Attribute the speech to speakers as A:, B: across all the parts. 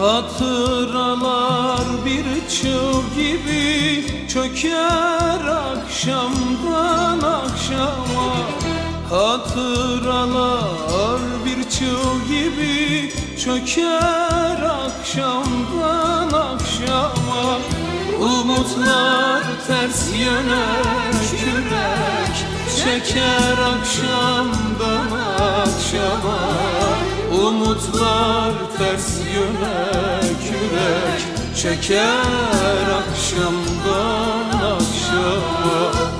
A: Hatıralar bir çığ gibi çöker akşamdan akşama. Hatıralar bir çığ gibi çöker akşamdan akşama. Umutlar ters yöne kürek çeker akşamdan akşama Umutlar ters yöne kürek çeker akşamdan akşama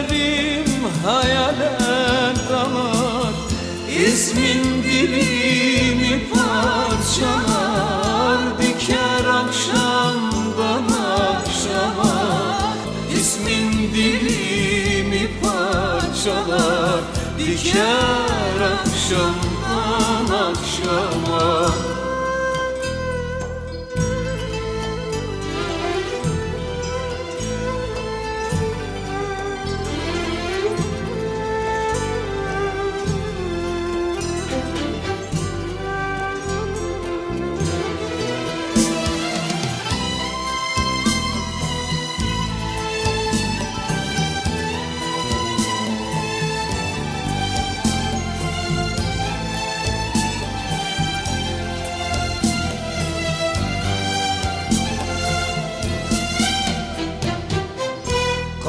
A: Gözlerim hayale dalar İsmin dilimi parçalar Diker akşamdan akşama İsmin dilimi parçalar Diker akşamdan akşama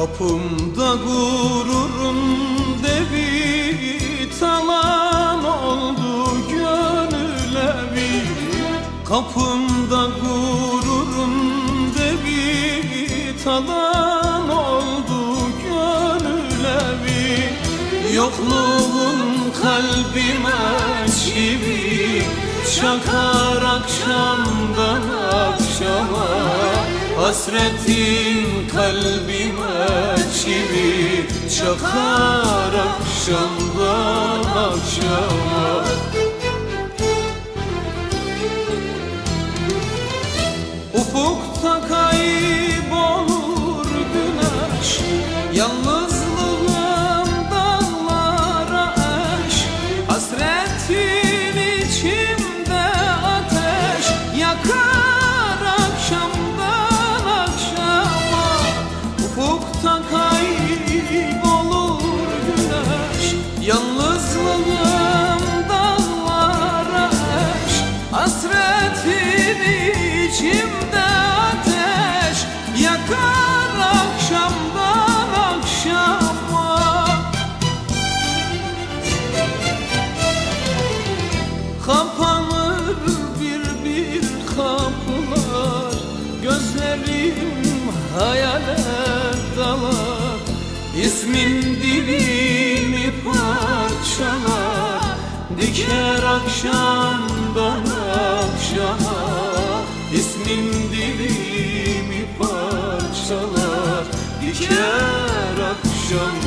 A: Kapımda gururun devi talan oldu gönül evi Kapımda gururun devi talan oldu gönül evi Yokluğun kalbime çivi Çakar akşamdan akşama. Hasretin çivi Çakar akşamdan akşama. Ufukta kaybolur içimde ateş Yakar akşamdan akşama. Kapanır bir bir kapılar Gözlerim hayale dalar. İsmin dilimi parçalar Diker akşamdan İsmin dilimi parçalar Diker akşama